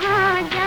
जहाँ जा